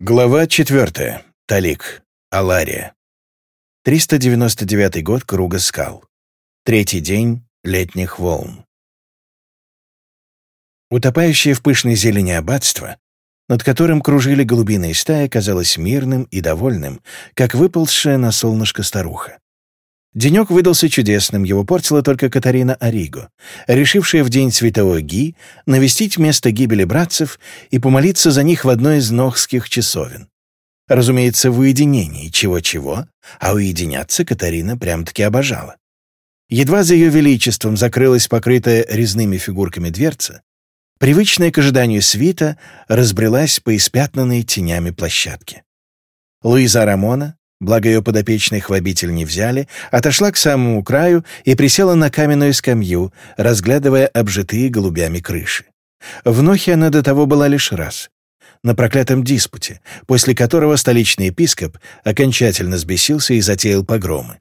Глава 4. Талик. Алария. 399 год Круга скал. Третий день летних волн. Утопающее в пышной зелени аббатство, над которым кружили голубиные стаи, казалось мирным и довольным, как выползшая на солнышко старуха. Денек выдался чудесным, его портила только Катарина Ориго, решившая в день святого Ги навестить место гибели братцев и помолиться за них в одной из Ногских часовен. Разумеется, в уединении чего-чего, а уединяться Катарина прям-таки обожала. Едва за ее величеством закрылась покрытая резными фигурками дверца, привычная к ожиданию свита разбрелась по испятнанной тенями площадке. Луиза Рамона, Благо ее подопечных в обитель не взяли, отошла к самому краю и присела на каменную скамью, разглядывая обжитые голубями крыши. В Нохе она до того была лишь раз. На проклятом диспуте, после которого столичный епископ окончательно сбесился и затеял погромы.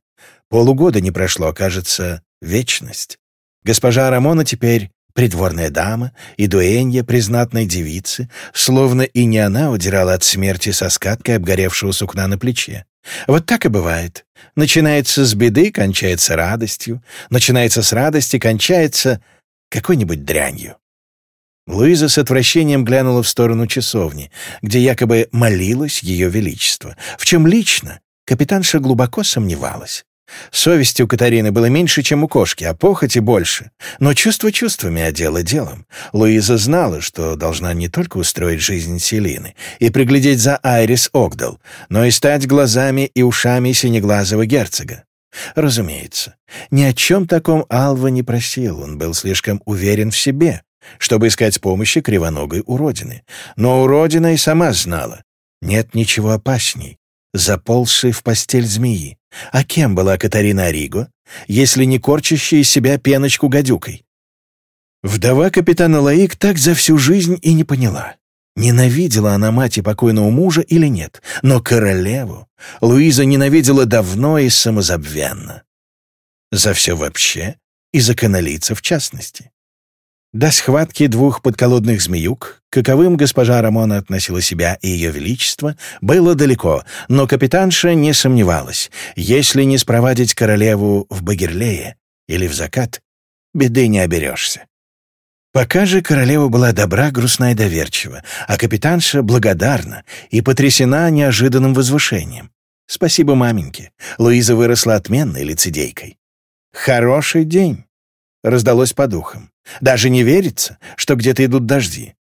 Полугода не прошло, кажется, вечность. Госпожа Рамона теперь придворная дама и дуэнья признатной девицы, словно и не она удирала от смерти со скаткой обгоревшего сукна на плече. Вот так и бывает. Начинается с беды, кончается радостью. Начинается с радости, кончается какой-нибудь дрянью. Луиза с отвращением глянула в сторону часовни, где якобы молилось ее величество, в чем лично капитанша глубоко сомневалась. Совести у Катарины было меньше, чем у кошки, а похоти больше. Но чувство чувствами, а дело делом. Луиза знала, что должна не только устроить жизнь Селины и приглядеть за Айрис Огдал, но и стать глазами и ушами синеглазого герцога. Разумеется, ни о чем таком Алва не просил, он был слишком уверен в себе, чтобы искать помощи кривоногой уродины. Но уродина и сама знала, нет ничего опасней, заползшей в постель змеи. А кем была Катарина Ориго, если не корчащая себя пеночку гадюкой? Вдова капитана Лаик так за всю жизнь и не поняла. Ненавидела она мать и покойного мужа или нет, но королеву Луиза ненавидела давно и самозабвенно. За все вообще и за каналийца в частности. До схватки двух подколодных змеюк, каковым госпожа Рамона относила себя и ее величество, было далеко, но капитанша не сомневалась, если не спровадить королеву в Багерлее или в закат, беды не оберешься. Пока же королева была добра, грустна и доверчива, а капитанша благодарна и потрясена неожиданным возвышением. Спасибо маменьке, Луиза выросла отменной лицедейкой. «Хороший день!» раздалось по духам. «Даже не верится, что где-то идут дожди».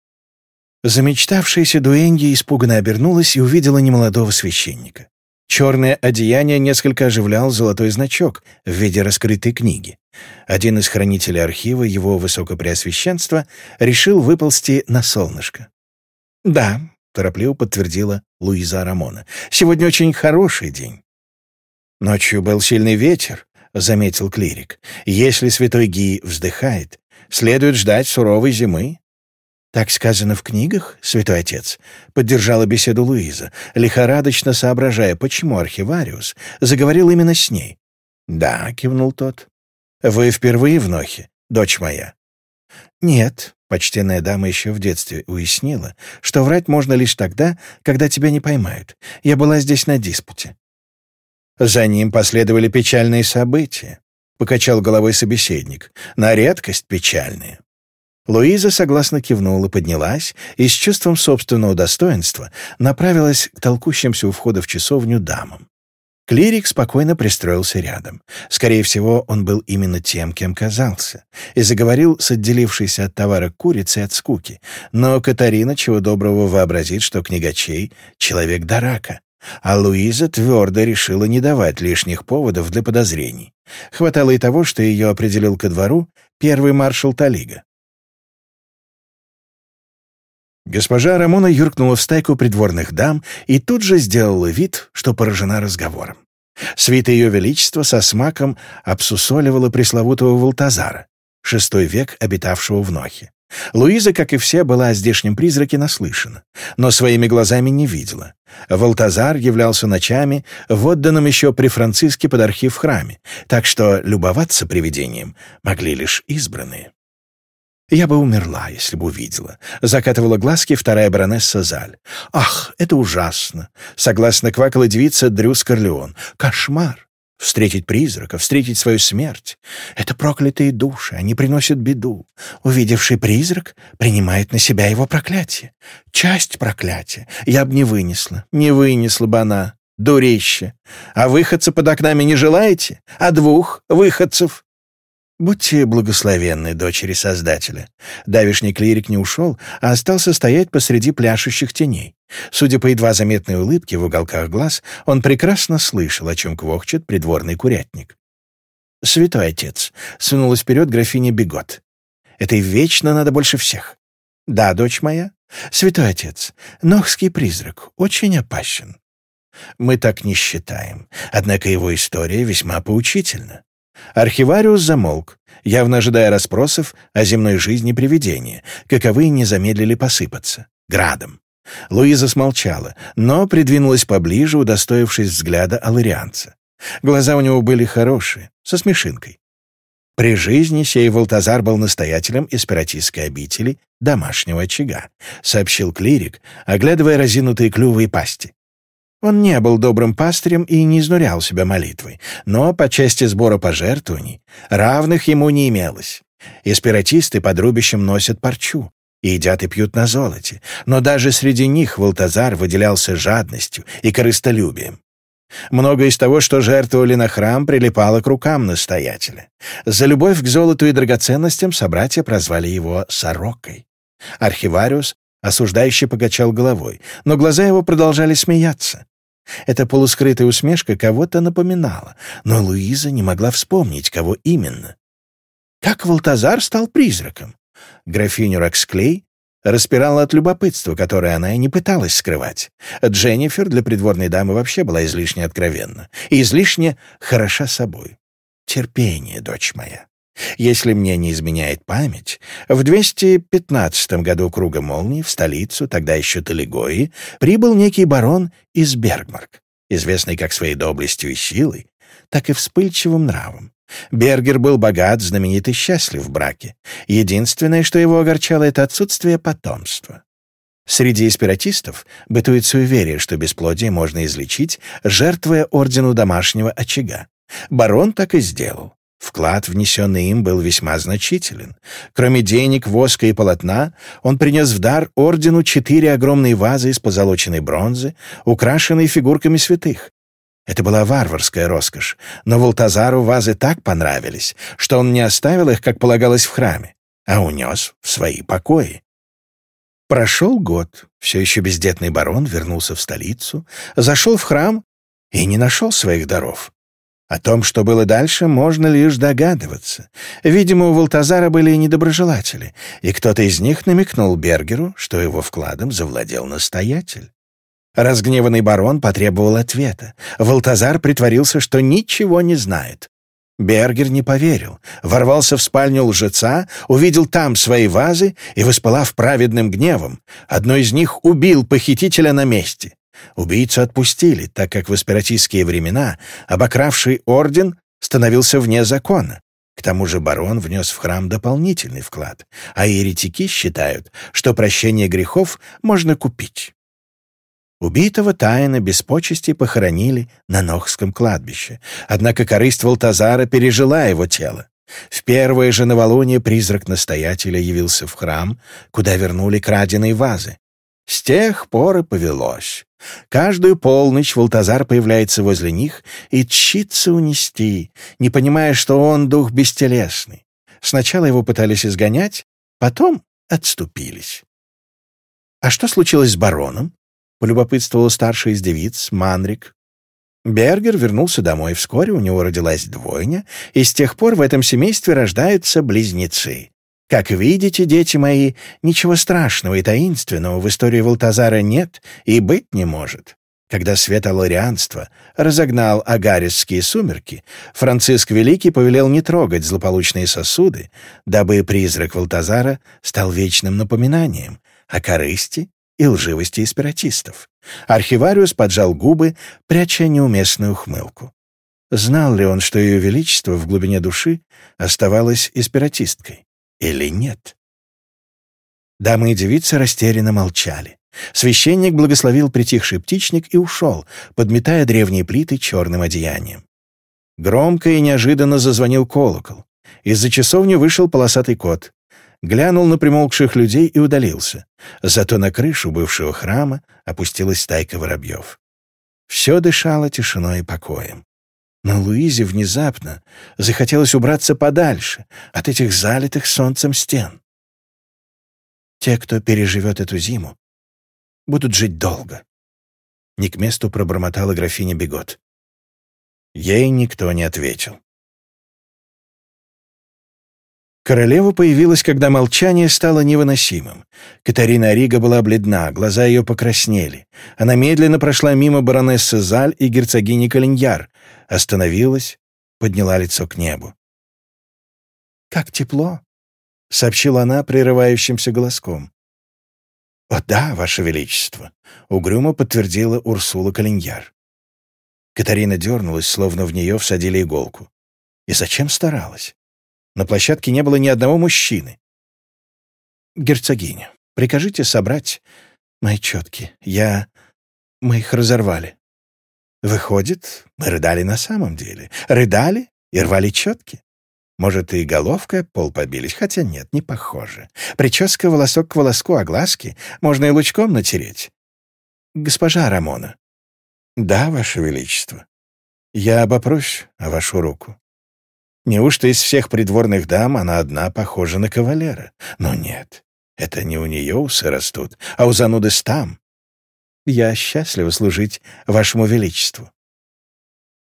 Замечтавшаяся Дуэнги испуганно обернулась и увидела немолодого священника. Черное одеяние несколько оживлял золотой значок в виде раскрытой книги. Один из хранителей архива его высокопреосвященства решил выползти на солнышко. «Да», — торопливо подтвердила Луиза Рамона, — «сегодня очень хороший день». Ночью был сильный ветер, заметил клирик. «Если святой Гий вздыхает, следует ждать суровой зимы». «Так сказано в книгах, святой отец», — поддержала беседу Луиза, лихорадочно соображая, почему архивариус заговорил именно с ней. «Да», — кивнул тот. «Вы впервые в Нохе, дочь моя?» «Нет», — почтенная дама еще в детстве уяснила, что врать можно лишь тогда, когда тебя не поймают. Я была здесь на диспуте. За ним последовали печальные события, покачал головой собеседник, на редкость печальные. Луиза согласно кивнула, поднялась и с чувством собственного достоинства направилась к толкущимся у входа в часовню дамам. Клирик спокойно пристроился рядом. Скорее всего, он был именно тем, кем казался, и заговорил с отделившейся от товара курицей от скуки. Но Катарина чего доброго вообразит, что книгачей — человек дарака, а Луиза твердо решила не давать лишних поводов для подозрений. Хватало и того, что ее определил ко двору первый маршал Талига. Госпожа Рамона юркнула в стайку придворных дам и тут же сделала вид, что поражена разговором. Свита Ее Величества со смаком обсусоливала пресловутого Валтазара, шестой век обитавшего в Нохе. Луиза, как и все, была о здешнем призраке наслышана, но своими глазами не видела. Валтазар являлся ночами в отданном еще при Франциске под архив храме, так что любоваться привидением могли лишь избранные. «Я бы умерла, если бы увидела», — закатывала глазки вторая баронесса Заль. «Ах, это ужасно!» — согласно квакала девица Дрю Скорлеон. «Кошмар! Встретить призрака, встретить свою смерть — это проклятые души, они приносят беду. Увидевший призрак принимает на себя его проклятие. Часть проклятия я бы не вынесла, не вынесла бы она, дурище. А выходца под окнами не желаете? А двух выходцев? Будьте благословенны, дочери Создателя. Давишний клирик не ушел, а остался стоять посреди пляшущих теней. Судя по едва заметной улыбке в уголках глаз, он прекрасно слышал, о чем квохчет придворный курятник. «Святой отец», — сунулась вперед графиня Бегот. «Этой вечно надо больше всех». «Да, дочь моя?» «Святой отец, Нохский призрак очень опасен». «Мы так не считаем, однако его история весьма поучительна. Архивариус замолк, явно ожидая расспросов о земной жизни привидения, каковы не замедлили посыпаться. Градом. Луиза смолчала, но придвинулась поближе, удостоившись взгляда аларианца. Глаза у него были хорошие, со смешинкой. При жизни сей Валтазар был настоятелем эспиратистской обители домашнего очага, сообщил клирик, оглядывая разинутые клювы и пасти. Он не был добрым пастырем и не изнурял себя молитвой, но по части сбора пожертвований равных ему не имелось. Эспиратисты под рубищем носят парчу, и едят и пьют на золоте, но даже среди них Валтазар выделялся жадностью и корыстолюбием. Многое из того, что жертвовали на храм, прилипало к рукам настоятеля. За любовь к золоту и драгоценностям собратья прозвали его «сорокой». Архивариус осуждающий покачал головой, но глаза его продолжали смеяться. Эта полускрытая усмешка кого-то напоминала, но Луиза не могла вспомнить, кого именно. Как Валтазар стал призраком? Графиню Роксклей распирала от любопытства, которое она и не пыталась скрывать. Дженнифер для придворной дамы вообще была излишне откровенна и излишне хороша собой. Терпение, дочь моя. Если мне не изменяет память, в 215 году Круга Молнии в столицу, тогда еще Талигои, прибыл некий барон из Бергмарк, известный как своей доблестью и силой, так и вспыльчивым нравом. Бергер был богат, знаменит и счастлив в браке. Единственное, что его огорчало, это отсутствие потомства. Среди эспиратистов бытует суеверие, что бесплодие можно излечить, жертвуя ордену домашнего очага. Барон так и сделал. Вклад, внесенный им, был весьма значителен. Кроме денег, воска и полотна, он принес в дар ордену четыре огромные вазы из позолоченной бронзы, украшенные фигурками святых. Это была варварская роскошь, но Волтазару вазы так понравились, что он не оставил их, как полагалось, в храме, а унес в свои покои. Прошел год, все еще бездетный барон вернулся в столицу, зашел в храм и не нашел своих даров. О том, что было дальше, можно лишь догадываться. Видимо, у Валтазара были недоброжелатели, и кто-то из них намекнул Бергеру, что его вкладом завладел настоятель. Разгневанный барон потребовал ответа. Валтазар притворился, что ничего не знает. Бергер не поверил, ворвался в спальню лжеца, увидел там свои вазы и, воспылав праведным гневом, одной из них убил похитителя на месте. Убийцу отпустили, так как в аспиратистские времена обокравший орден становился вне закона. К тому же барон внес в храм дополнительный вклад, а еретики считают, что прощение грехов можно купить. Убитого тайно без почести похоронили на Нохском кладбище, однако корысть волтазара пережила его тело. В первое же новолуние призрак настоятеля явился в храм, куда вернули краденые вазы. С тех пор и повелось. Каждую полночь Валтазар появляется возле них и тщится унести, не понимая, что он дух бестелесный. Сначала его пытались изгонять, потом отступились. «А что случилось с бароном?» — полюбопытствовала старшая из девиц, Манрик. Бергер вернулся домой, вскоре у него родилась двойня, и с тех пор в этом семействе рождаются близнецы. Как видите, дети мои, ничего страшного и таинственного в истории Валтазара нет и быть не может. Когда светолорианство разогнал агарисские сумерки, Франциск Великий повелел не трогать злополучные сосуды, дабы призрак Валтазара стал вечным напоминанием о корысти и лживости эспиратистов. Архивариус поджал губы, пряча неуместную ухмылку. Знал ли он, что Ее Величество в глубине души оставалось эспиратисткой? или нет? Дамы и девицы растерянно молчали. Священник благословил притихший птичник и ушел, подметая древние плиты черным одеянием. Громко и неожиданно зазвонил колокол. Из-за часовни вышел полосатый кот. Глянул на примолкших людей и удалился. Зато на крышу бывшего храма опустилась стайка воробьев. Все дышало тишиной и покоем. Но Луизе внезапно захотелось убраться подальше от этих залитых солнцем стен. Те, кто переживет эту зиму, будут жить долго. Не к месту пробормотала графиня Бегот. Ей никто не ответил. Королева появилась, когда молчание стало невыносимым. Катарина Рига была бледна, глаза ее покраснели. Она медленно прошла мимо баронессы Заль и герцогини Калиньяр, остановилась, подняла лицо к небу. «Как тепло!» — сообщила она прерывающимся голоском. «О да, Ваше Величество!» — угрюмо подтвердила Урсула Калиньяр. Катарина дернулась, словно в нее всадили иголку. И зачем старалась? На площадке не было ни одного мужчины. «Герцогиня, прикажите собрать мои четки. Я... Мы их разорвали». Выходит, мы рыдали на самом деле. Рыдали и рвали четки. Может, и головка пол побились, хотя нет, не похоже. Прическа волосок к волоску, а глазки можно и лучком натереть. Госпожа Рамона. Да, Ваше Величество. Я обопрусь о вашу руку. Неужто из всех придворных дам она одна похожа на кавалера? Но нет, это не у нее усы растут, а у зануды стам. Я счастлива служить вашему величеству.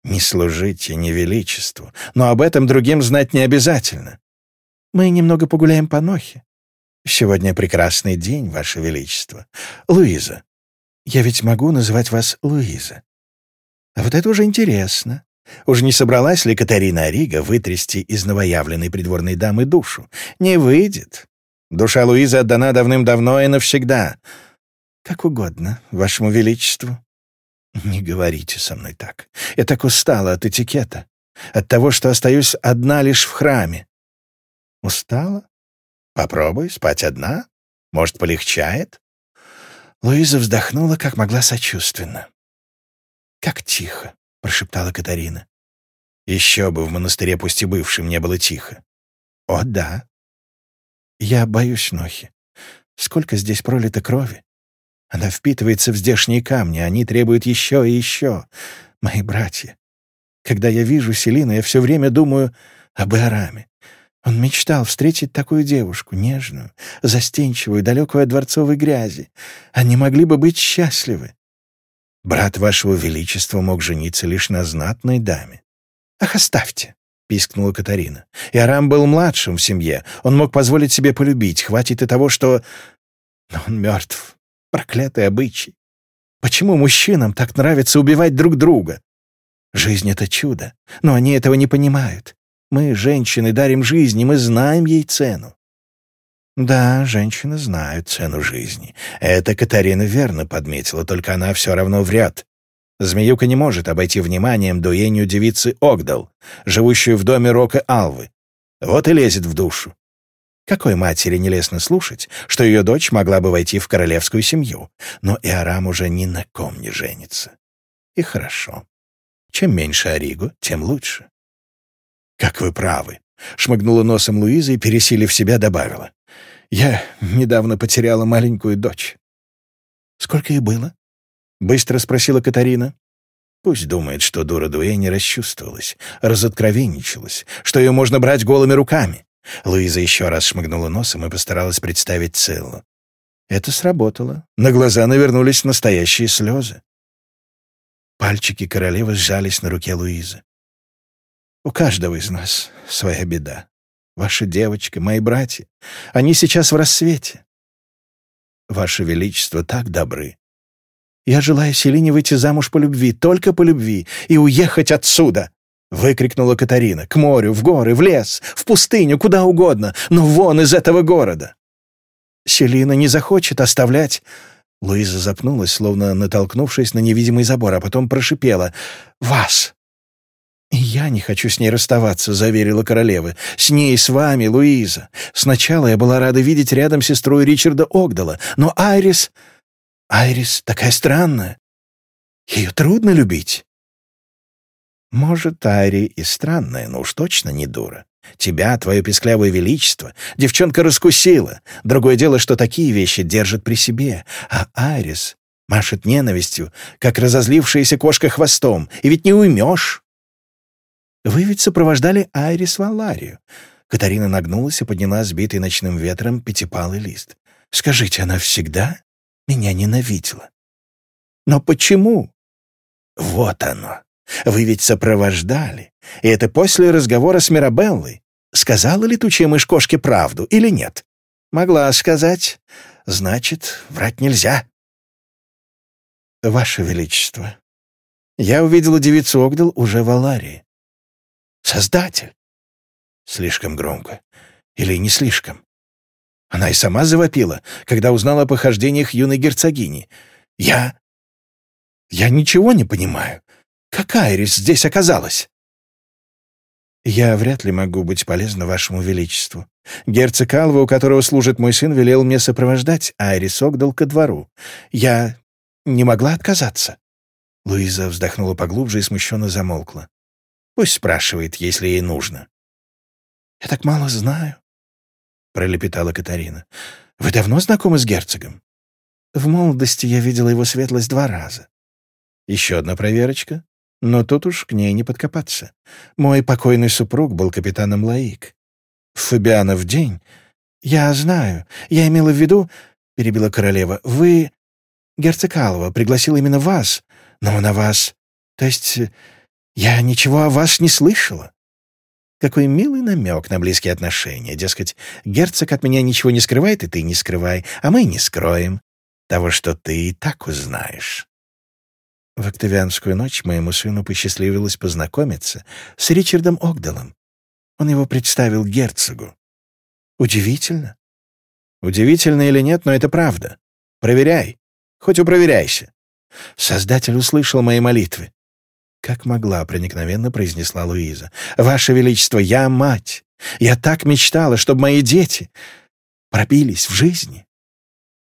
Не служите не величеству, но об этом другим знать не обязательно. Мы немного погуляем по Нохе. Сегодня прекрасный день, ваше величество. Луиза, я ведь могу называть вас Луиза. А вот это уже интересно. Уж не собралась ли Катарина Рига вытрясти из новоявленной придворной дамы душу? Не выйдет. Душа Луизы отдана давным-давно и навсегда. Как угодно, вашему величеству. Не говорите со мной так. Я так устала от этикета. От того, что остаюсь одна лишь в храме. Устала? Попробуй спать одна. Может, полегчает? Луиза вздохнула, как могла сочувственно. Как тихо. — прошептала Катарина. «Еще бы, в монастыре, пусть и бывшем, не было тихо». «О, да». «Я боюсь Нохи. Сколько здесь пролито крови. Она впитывается в здешние камни, они требуют еще и еще. Мои братья. Когда я вижу Селина, я все время думаю об Араме. Он мечтал встретить такую девушку, нежную, застенчивую, далекую от дворцовой грязи. Они могли бы быть счастливы. Брат вашего величества мог жениться лишь на знатной даме». «Ах, оставьте!» — пискнула Катарина. «Иорам был младшим в семье. Он мог позволить себе полюбить. Хватит и того, что... Но он мертв. Проклятый обычай. Почему мужчинам так нравится убивать друг друга? Жизнь — это чудо, но они этого не понимают. Мы, женщины, дарим жизнь, и мы знаем ей цену. Да, женщины знают цену жизни. Это Катарина верно подметила, только она все равно вряд. Змеюка не может обойти вниманием дуению девицы Огдал, живущую в доме Рока Алвы. Вот и лезет в душу. Какой матери нелестно слушать, что ее дочь могла бы войти в королевскую семью, но и уже ни на ком не женится. И хорошо. Чем меньше Оригу, тем лучше. Как вы правы. — шмыгнула носом Луиза и, пересилив себя, добавила. «Я недавно потеряла маленькую дочь». «Сколько ей было?» — быстро спросила Катарина. Пусть думает, что дура Дуэни расчувствовалась, разоткровенничалась, что ее можно брать голыми руками. Луиза еще раз шмыгнула носом и постаралась представить Целлу. Это сработало. На глаза навернулись настоящие слезы. Пальчики королевы сжались на руке Луизы. У каждого из нас своя беда. Ваша девочка, мои братья, они сейчас в рассвете. Ваше Величество так добры. Я желаю Селине выйти замуж по любви, только по любви, и уехать отсюда!» — выкрикнула Катарина. «К морю, в горы, в лес, в пустыню, куда угодно, но вон из этого города!» «Селина не захочет оставлять...» Луиза запнулась, словно натолкнувшись на невидимый забор, а потом прошипела. «Вас!» «Я не хочу с ней расставаться», — заверила королева. «С ней, с вами, Луиза. Сначала я была рада видеть рядом сестру Ричарда Огдала, но Айрис... Айрис такая странная. Ее трудно любить». «Может, Айри и странная, но уж точно не дура. Тебя, твое песклявое величество, девчонка раскусила. Другое дело, что такие вещи держат при себе. А Айрис машет ненавистью, как разозлившаяся кошка хвостом, и ведь не уймешь». Вы ведь сопровождали Айрис в Аларию. Катарина нагнулась и подняла сбитый ночным ветром пятипалый лист. Скажите, она всегда меня ненавидела. Но почему? Вот оно. Вы ведь сопровождали. И это после разговора с Мирабеллой. Сказала летучая мышь кошке правду или нет? Могла сказать. Значит, врать нельзя. Ваше Величество, я увидела девицу Огдал уже в Аларии. Создатель. Слишком громко. Или не слишком. Она и сама завопила, когда узнала о похождениях юной герцогини. Я... Я ничего не понимаю. Какая Айрис здесь оказалась? «Я вряд ли могу быть полезна вашему величеству. Герцог Алва, у которого служит мой сын, велел мне сопровождать Айрис Огдал ко двору. Я не могла отказаться». Луиза вздохнула поглубже и смущенно замолкла. Пусть спрашивает, если ей нужно. «Я так мало знаю», — пролепетала Катарина. «Вы давно знакомы с герцогом?» «В молодости я видела его светлость два раза». «Еще одна проверочка?» Но тут уж к ней не подкопаться. Мой покойный супруг был капитаном Лаик. В Фабианов день... Я знаю. Я имела в виду... Перебила королева. Вы... Герцог Алова пригласил именно вас. Но на вас... То есть... Я ничего о вас не слышала». Какой милый намек на близкие отношения. Дескать, герцог от меня ничего не скрывает, и ты не скрывай, а мы не скроем. Того, что ты и так узнаешь. В октавианскую ночь моему сыну посчастливилось познакомиться с Ричардом Огдалом. Он его представил герцогу. Удивительно. Удивительно или нет, но это правда. Проверяй. Хоть упроверяйся. Создатель услышал мои молитвы как могла, проникновенно произнесла Луиза. «Ваше Величество, я мать! Я так мечтала, чтобы мои дети пробились в жизни!»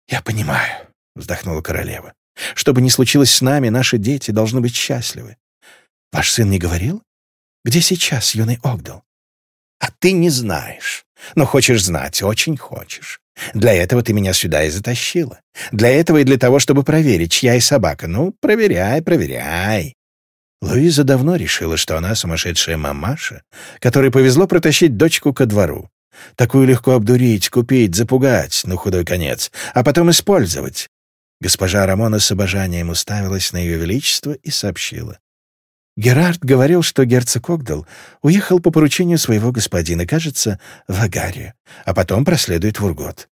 «Я понимаю», — вздохнула королева. «Что бы ни случилось с нами, наши дети должны быть счастливы. Ваш сын не говорил? Где сейчас юный Огдал?» «А ты не знаешь, но хочешь знать, очень хочешь. Для этого ты меня сюда и затащила. Для этого и для того, чтобы проверить, чья и собака. Ну, проверяй, проверяй. Луиза давно решила, что она сумасшедшая мамаша, которой повезло протащить дочку ко двору. Такую легко обдурить, купить, запугать, ну худой конец, а потом использовать. Госпожа Рамона с обожанием уставилась на ее величество и сообщила. Герард говорил, что герцог Огдал уехал по поручению своего господина, кажется, в Агарию, а потом проследует в Ургот.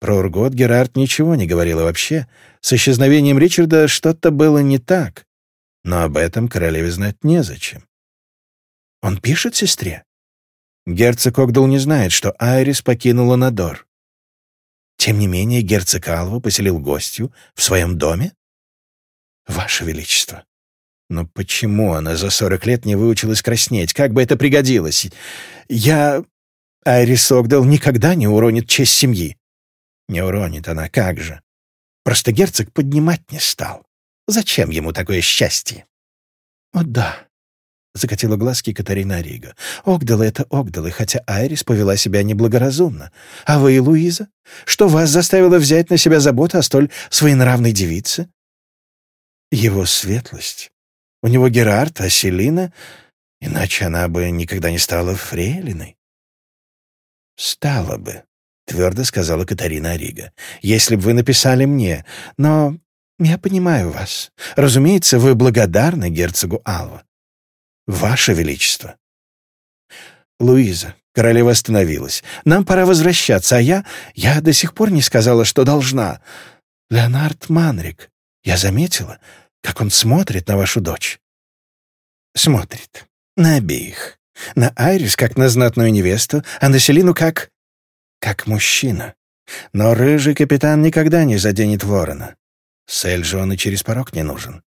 Про Ургот Герард ничего не говорил вообще. С исчезновением Ричарда что-то было не так но об этом королеве знать незачем. «Он пишет сестре?» Герцог Огдал не знает, что Айрис покинула Надор. Тем не менее, герцог Алва поселил гостью в своем доме? Ваше Величество, но почему она за сорок лет не выучилась краснеть? Как бы это пригодилось? Я... Айрис Огдал никогда не уронит честь семьи. Не уронит она, как же. Просто герцог поднимать не стал. Зачем ему такое счастье? О, да. Закатила глазки Катарина Рига. Огдалы — это Огдалы, хотя Айрис повела себя неблагоразумно. А вы, и Луиза, что вас заставило взять на себя заботу о столь своенравной девице? Его светлость. У него Герард, а Селина... Иначе она бы никогда не стала фрейлиной. «Стала бы», — твердо сказала Катарина Рига, — «если бы вы написали мне. Но «Я понимаю вас. Разумеется, вы благодарны герцогу Алва. Ваше Величество!» «Луиза», — королева остановилась, — «нам пора возвращаться, а я... Я до сих пор не сказала, что должна. Леонард Манрик, я заметила, как он смотрит на вашу дочь». «Смотрит. На обеих. На Айрис, как на знатную невесту, а на Селину, как... как мужчина. Но рыжий капитан никогда не заденет Ворона. С Эльжи он и через порог не нужен.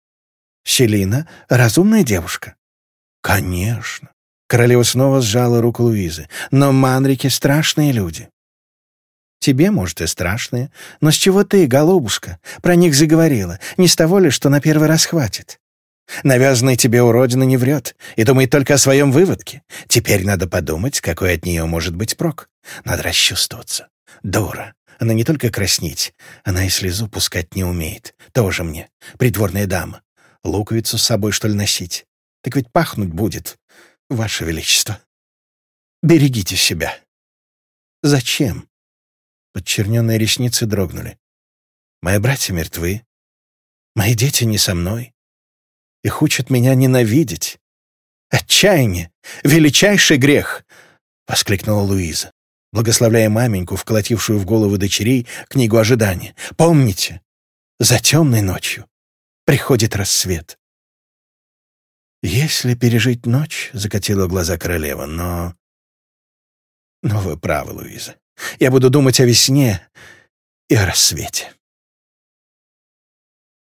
Селина — разумная девушка. Конечно. Королева снова сжала руку Луизы. Но манрики — страшные люди. Тебе, может, и страшные. Но с чего ты, голубушка, про них заговорила? Не с того ли, что на первый раз хватит? Навязанный тебе уродина не врет и думает только о своем выводке. Теперь надо подумать, какой от нее может быть прок. Надо расчувствоваться. Дура. Она не только краснеть, она и слезу пускать не умеет. Тоже мне, придворная дама. Луковицу с собой, что ли, носить? Так ведь пахнуть будет, Ваше Величество. Берегите себя. Зачем? Подчерненные ресницы дрогнули. Мои братья мертвы. Мои дети не со мной. Их учат меня ненавидеть. Отчаяние! Величайший грех! Воскликнула Луиза благословляя маменьку, вколотившую в головы дочерей книгу ожидания. «Помните, за темной ночью приходит рассвет». «Если пережить ночь», — закатила глаза королева, — «но...» «Но вы правы, Луиза. Я буду думать о весне и о рассвете».